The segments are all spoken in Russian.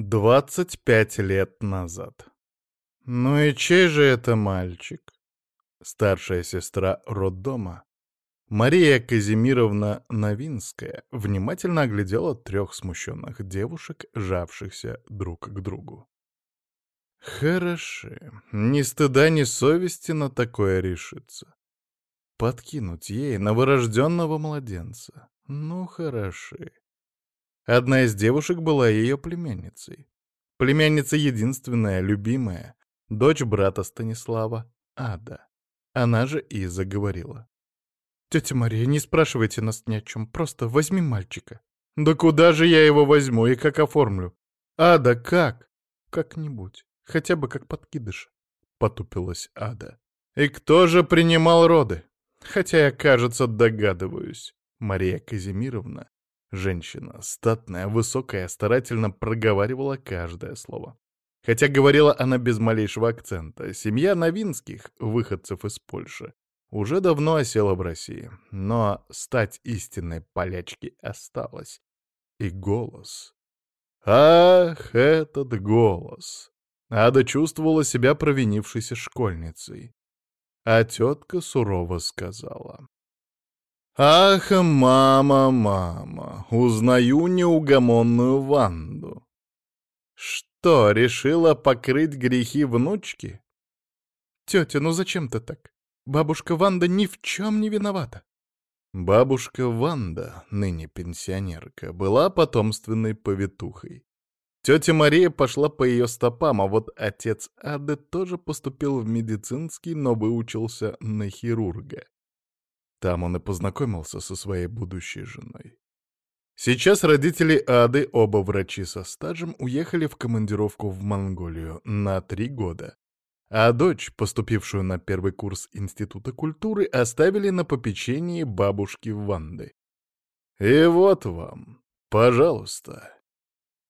Двадцать пять лет назад. Ну и чей же это мальчик? Старшая сестра роддома, Мария Казимировна Новинская, внимательно оглядела трех смущенных девушек, жавшихся друг к другу. Хороши. Ни стыда, ни совести на такое решиться. Подкинуть ей новорожденного младенца. Ну, хороши. Одна из девушек была ее племянницей. Племянница единственная, любимая, дочь брата Станислава, Ада. Она же и заговорила. «Тетя Мария, не спрашивайте нас ни о чем, просто возьми мальчика». «Да куда же я его возьму и как оформлю?» «Ада, как?» «Как-нибудь, хотя бы как подкидыш», — потупилась Ада. «И кто же принимал роды?» «Хотя я, кажется, догадываюсь». Мария Казимировна Женщина, статная, высокая, старательно проговаривала каждое слово. Хотя говорила она без малейшего акцента. Семья Новинских, выходцев из Польши, уже давно осела в России. Но стать истинной полячки осталась. И голос. Ах, этот голос! Ада чувствовала себя провинившейся школьницей. А тетка сурово сказала. Ах, мама, мама, узнаю неугомонную Ванду. Что, решила покрыть грехи внучки? Тетя, ну зачем ты так? Бабушка Ванда ни в чем не виновата. Бабушка Ванда, ныне пенсионерка, была потомственной повитухой. Тетя Мария пошла по ее стопам, а вот отец Ады тоже поступил в медицинский, но выучился на хирурга. Там он и познакомился со своей будущей женой. Сейчас родители Ады, оба врачи со стажем, уехали в командировку в Монголию на три года. А дочь, поступившую на первый курс Института культуры, оставили на попечении бабушки Ванды. И вот вам, пожалуйста.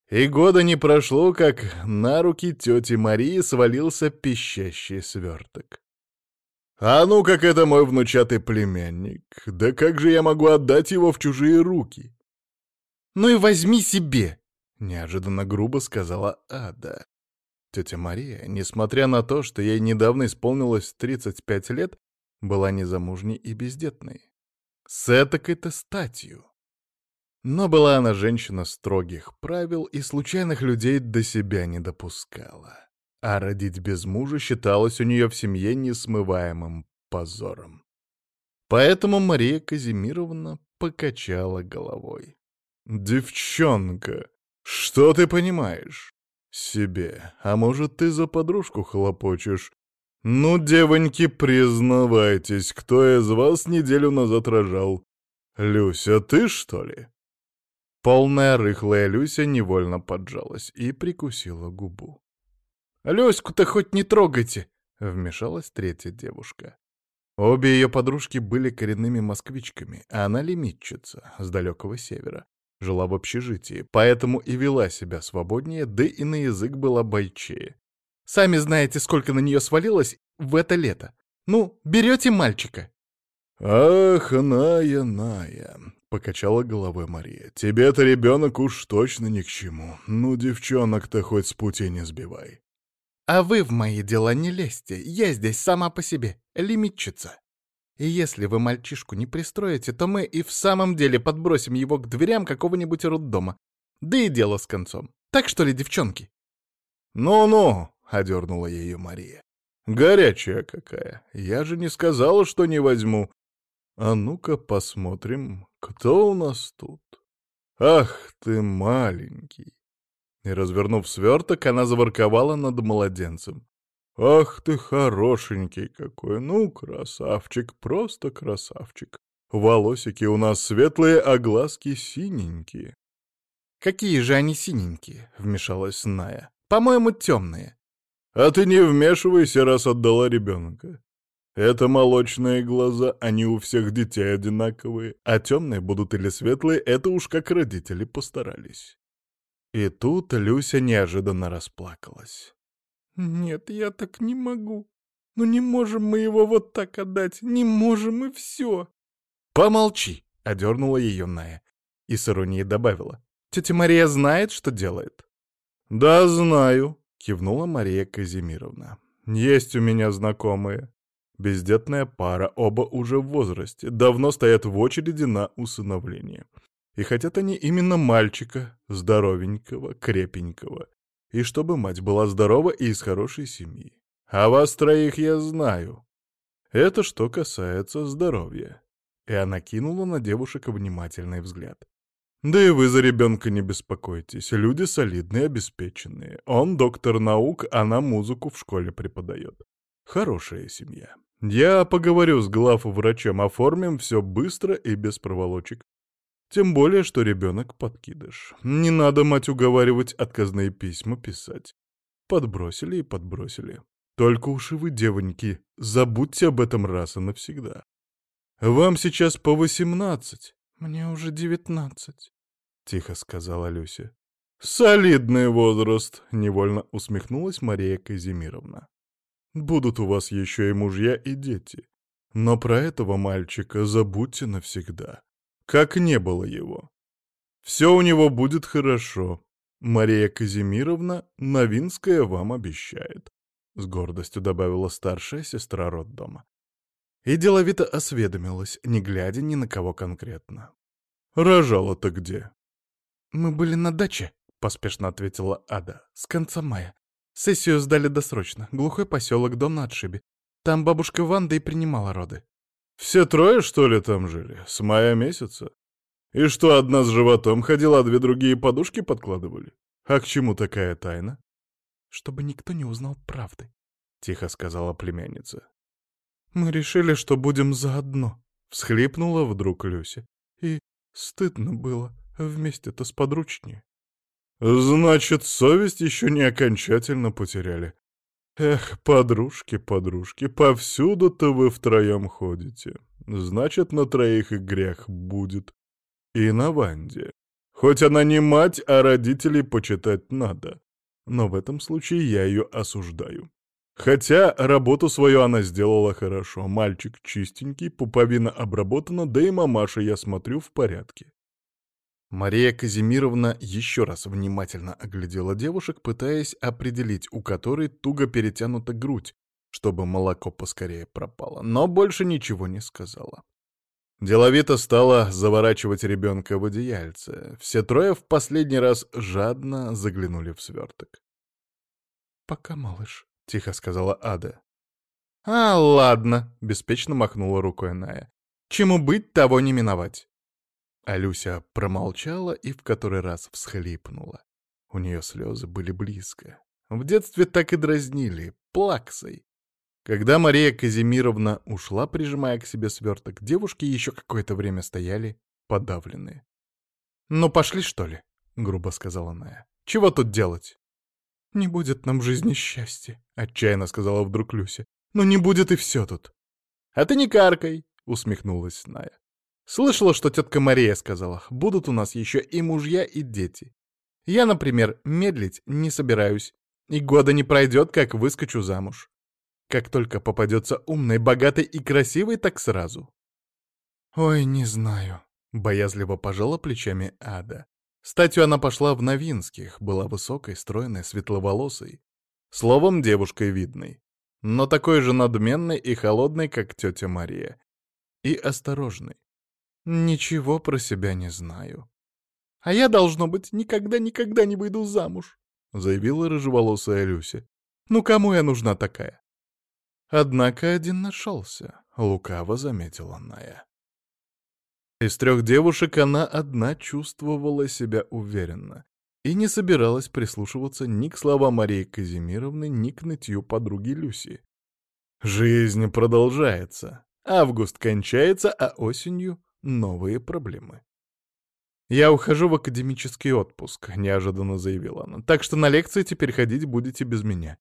И года не прошло, как на руки тети Марии свалился пищащий сверток. А ну как это мой внучатый племянник. Да как же я могу отдать его в чужие руки? Ну и возьми себе, неожиданно грубо сказала Ада. Тетя Мария, несмотря на то, что ей недавно исполнилось 35 лет, была незамужней и бездетной. С этакой-то статью. Но была она женщина строгих правил и случайных людей до себя не допускала а родить без мужа считалось у нее в семье несмываемым позором. Поэтому Мария Казимировна покачала головой. «Девчонка, что ты понимаешь? Себе. А может, ты за подружку хлопочешь? Ну, девоньки, признавайтесь, кто из вас неделю назад рожал? Люся, ты, что ли?» Полная рыхлая Люся невольно поджалась и прикусила губу. «Люську-то хоть не трогайте!» — вмешалась третья девушка. Обе ее подружки были коренными москвичками, а она лимитчица с далекого севера. Жила в общежитии, поэтому и вела себя свободнее, да и на язык была бойчее. «Сами знаете, сколько на нее свалилось в это лето. Ну, берете мальчика?» «Ах, Ная, Ная!» — покачала головой Мария. «Тебе-то ребенок уж точно ни к чему. Ну, девчонок-то хоть с пути не сбивай». А вы в мои дела не лезьте, я здесь сама по себе, лимитчица. И если вы мальчишку не пристроите, то мы и в самом деле подбросим его к дверям какого-нибудь роддома. Да и дело с концом. Так что ли, девчонки?» «Ну-ну», — одернула ее Мария. «Горячая какая. Я же не сказала, что не возьму. А ну-ка посмотрим, кто у нас тут. Ах ты маленький. И, развернув сверток, она заворковала над младенцем. «Ах ты хорошенький какой! Ну, красавчик, просто красавчик! Волосики у нас светлые, а глазки синенькие!» «Какие же они синенькие?» — вмешалась Ная. «По-моему, темные». «А ты не вмешивайся, раз отдала ребенка. Это молочные глаза, они у всех детей одинаковые, а темные будут или светлые, это уж как родители постарались». И тут Люся неожиданно расплакалась. «Нет, я так не могу. Ну не можем мы его вот так отдать, не можем и все». «Помолчи!» — одернула ее Ная. И с иронией добавила. «Тетя Мария знает, что делает». «Да, знаю», — кивнула Мария Казимировна. «Есть у меня знакомые. Бездетная пара, оба уже в возрасте, давно стоят в очереди на усыновление. И хотят они именно мальчика, здоровенького, крепенького. И чтобы мать была здорова и из хорошей семьи. А вас троих я знаю. Это что касается здоровья. И она кинула на девушек внимательный взгляд. Да и вы за ребенка не беспокойтесь. Люди солидные, обеспеченные. Он доктор наук, она музыку в школе преподает. Хорошая семья. Я поговорю с главврачом, оформим все быстро и без проволочек. Тем более, что ребенок подкидыш. Не надо мать уговаривать отказные письма писать. Подбросили и подбросили. Только уж и вы, девоньки, забудьте об этом раз и навсегда. Вам сейчас по восемнадцать. Мне уже девятнадцать, — тихо сказала Люся. «Солидный возраст!» — невольно усмехнулась Мария Казимировна. Будут у вас еще и мужья, и дети. Но про этого мальчика забудьте навсегда. Как не было его. Все у него будет хорошо. Мария Казимировна Новинская вам обещает. С гордостью добавила старшая сестра роддома. И деловито осведомилась, не глядя ни на кого конкретно. «Рожала-то где?» «Мы были на даче», — поспешно ответила Ада, — «с конца мая. Сессию сдали досрочно. Глухой поселок, дом на отшибе. Там бабушка Ванда и принимала роды. Все трое, что ли, там жили? С мая месяца? И что, одна с животом ходила, а две другие подушки подкладывали? А к чему такая тайна? Чтобы никто не узнал правды, — тихо сказала племянница. Мы решили, что будем заодно, — всхлипнула вдруг Люся. И стыдно было, вместе-то с подручнее. Значит, совесть еще не окончательно потеряли. Эх, подружки, подружки, повсюду-то вы втроем ходите. Значит, на троих и грех будет. И на Ванде. Хоть она не мать, а родителей почитать надо. Но в этом случае я ее осуждаю. Хотя работу свою она сделала хорошо. Мальчик чистенький, пуповина обработана, да и мамаша, я смотрю, в порядке. Мария Казимировна еще раз внимательно оглядела девушек, пытаясь определить, у которой туго перетянута грудь, чтобы молоко поскорее пропало, но больше ничего не сказала. Деловито стала заворачивать ребенка в одеяльце. Все трое в последний раз жадно заглянули в сверток. «Пока, малыш», — тихо сказала Ада. «А, ладно», — беспечно махнула рукой Ная. «Чему быть, того не миновать». А Люся промолчала и в который раз всхлипнула. У нее слезы были близко. В детстве так и дразнили, плаксой. Когда Мария Казимировна ушла, прижимая к себе сверток, девушки еще какое-то время стояли подавленные. «Ну, пошли, что ли?» — грубо сказала Ная. «Чего тут делать?» «Не будет нам в жизни счастья», — отчаянно сказала вдруг Люся. «Но не будет и все тут». «А ты не каркай», — усмехнулась Ная. Слышала, что тетка Мария сказала, будут у нас еще и мужья, и дети. Я, например, медлить не собираюсь, и года не пройдет, как выскочу замуж. Как только попадется умный, богатый и красивый, так сразу. Ой, не знаю. Боязливо пожала плечами Ада. Статью она пошла в Новинских, была высокой, стройной, светловолосой. Словом, девушкой видной. Но такой же надменной и холодной, как тетя Мария. И осторожной. Ничего про себя не знаю. А я, должно быть, никогда-никогда не выйду замуж, — заявила рыжеволосая Люся. Ну кому я нужна такая? Однако один нашелся, — лукаво заметила Ная. Из трех девушек она одна чувствовала себя уверенно и не собиралась прислушиваться ни к словам Марии Казимировны, ни к нытью подруги Люси. Жизнь продолжается. Август кончается, а осенью новые проблемы. «Я ухожу в академический отпуск», — неожиданно заявила она. «Так что на лекции теперь ходить будете без меня».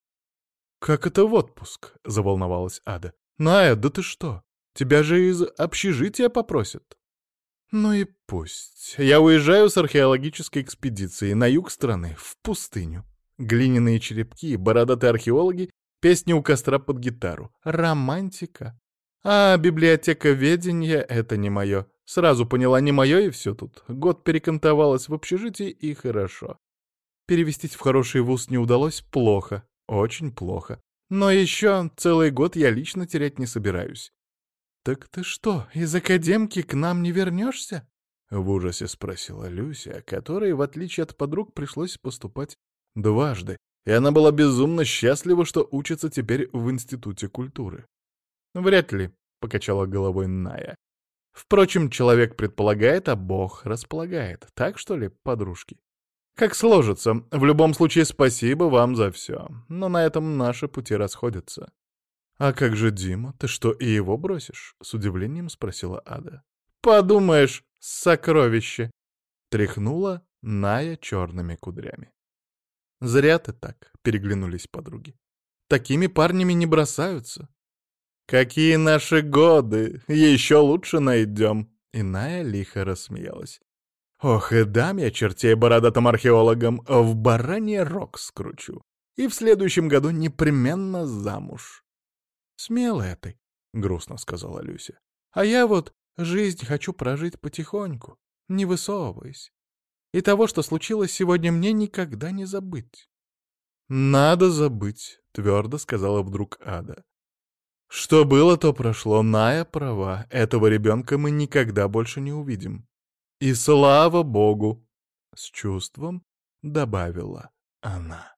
«Как это в отпуск?» — заволновалась Ада. «Ная, да ты что? Тебя же из общежития попросят». «Ну и пусть. Я уезжаю с археологической экспедицией на юг страны, в пустыню. Глиняные черепки, бородатые археологи, песни у костра под гитару. Романтика. А библиотека ведения — это не мое. Сразу поняла, не мое, и все тут. Год перекантовалась в общежитии, и хорошо. Перевестись в хороший вуз не удалось плохо, очень плохо. Но еще целый год я лично терять не собираюсь. «Так ты что, из академки к нам не вернешься?» — в ужасе спросила Люся, которой, в отличие от подруг, пришлось поступать дважды, и она была безумно счастлива, что учится теперь в Институте культуры. «Вряд ли», — покачала головой Ная. «Впрочем, человек предполагает, а Бог располагает. Так что ли, подружки?» «Как сложится. В любом случае, спасибо вам за все. Но на этом наши пути расходятся». «А как же Дима? Ты что, и его бросишь?» — с удивлением спросила Ада. «Подумаешь, сокровище!» — тряхнула Ная черными кудрями. «Зря ты так», — переглянулись подруги. «Такими парнями не бросаются». «Какие наши годы! Еще лучше найдем!» Иная лихо рассмеялась. «Ох, и дам я чертей бородатым археологам, в бараний рог скручу. И в следующем году непременно замуж». «Смелая ты», — грустно сказала Люся. «А я вот жизнь хочу прожить потихоньку, не высовываясь. И того, что случилось сегодня, мне никогда не забыть. «Надо забыть», — твердо сказала вдруг Ада. «Что было, то прошло. Ная права. Этого ребенка мы никогда больше не увидим. И слава богу!» — с чувством добавила она.